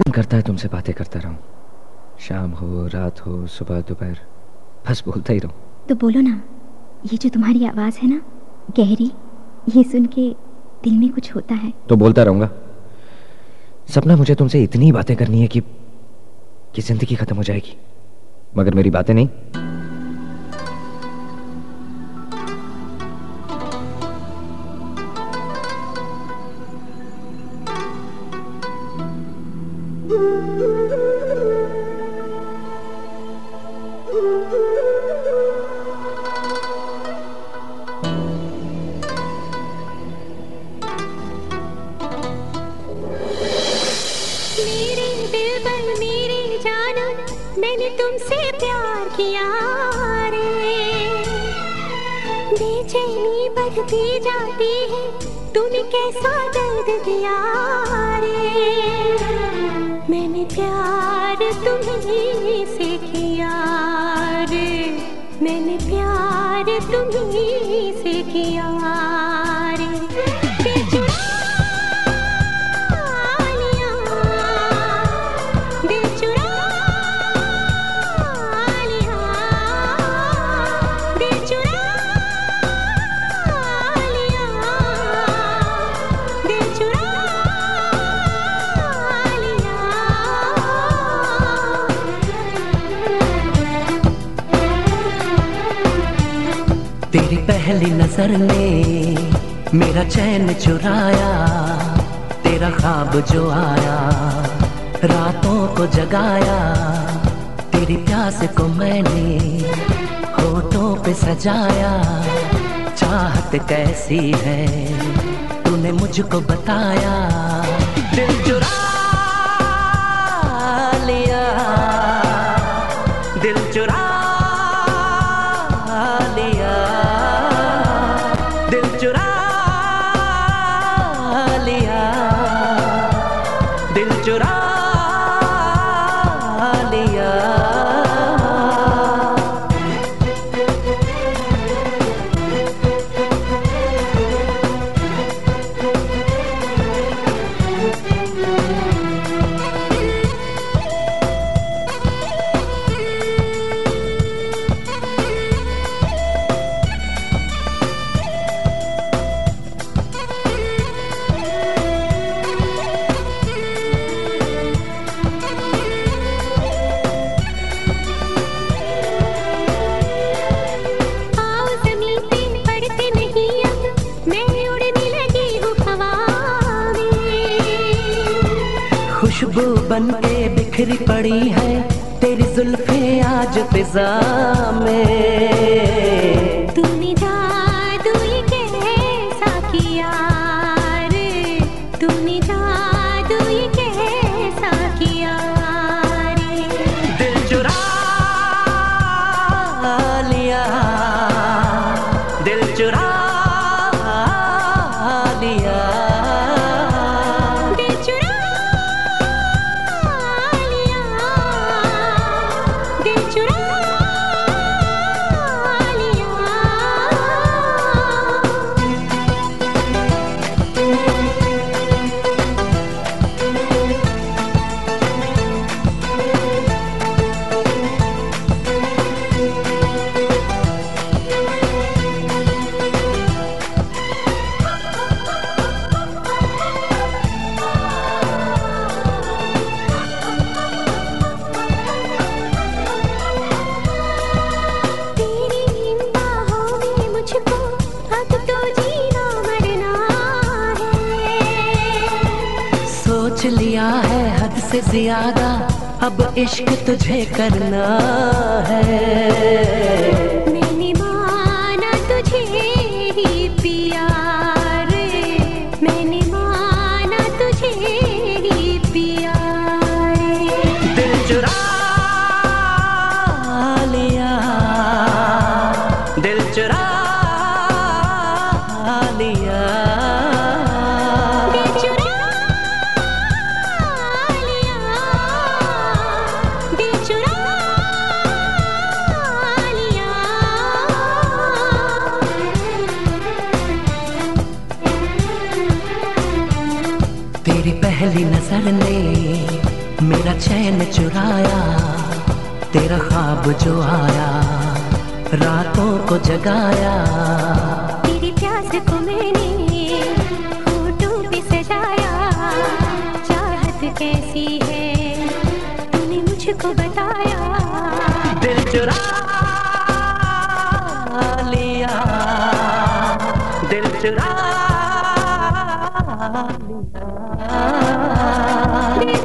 मन करता है तुमसे बातें करता रहूँ। शाम हो रात हो सुबह दोपहर बस बोलता ही रहूँ। तो बोलो ना ये जो तुम्हारी आवाज़ है ना गहरी ये सुन के दिल में कुछ होता है। तो बोलता रहूँगा। सपना मुझे तुमसे इतनी बातें करनी है कि कि ज़िंदगी खत्म हो जाएगी। मगर मेरी बातें नहीं। मेरे दिल पर मेरी जान, मैंने तुमसे प्यार किया रे। बेचैनी बढ़ती जाती है तूने कैसा दर्द दिया रे। मैंने प्यार तुम्हें से किया रे। मैंने प्यार तुम्हें से किया पहली नज़र ने मेरा चैन चुराया, तेरा ख्वाब जो आया, रातों को जगाया, तेरी प्यास को मैंने होठों पे सजाया। चाहत कैसी है, तूने मुझको बताया। दिल चुरा लिया, दिल चुरा खुशबू बन के बिखरी पड़ी है तेरी जुल्फे आज फिजा में। तूने जादू जादू सोच लिया है हद से ज़्यादा अब इश्क तुझे करना है। तेरी पहली नज़र ने मेरा चैन चुराया तेरा ख्वाब जो आया रातों को जगाया। तेरी प्यास को मैंने होठों पे सजाया चाहत कैसी है तूने मुझको बताया। दिल चुरा लिया दिल चुरा लिया। Bye.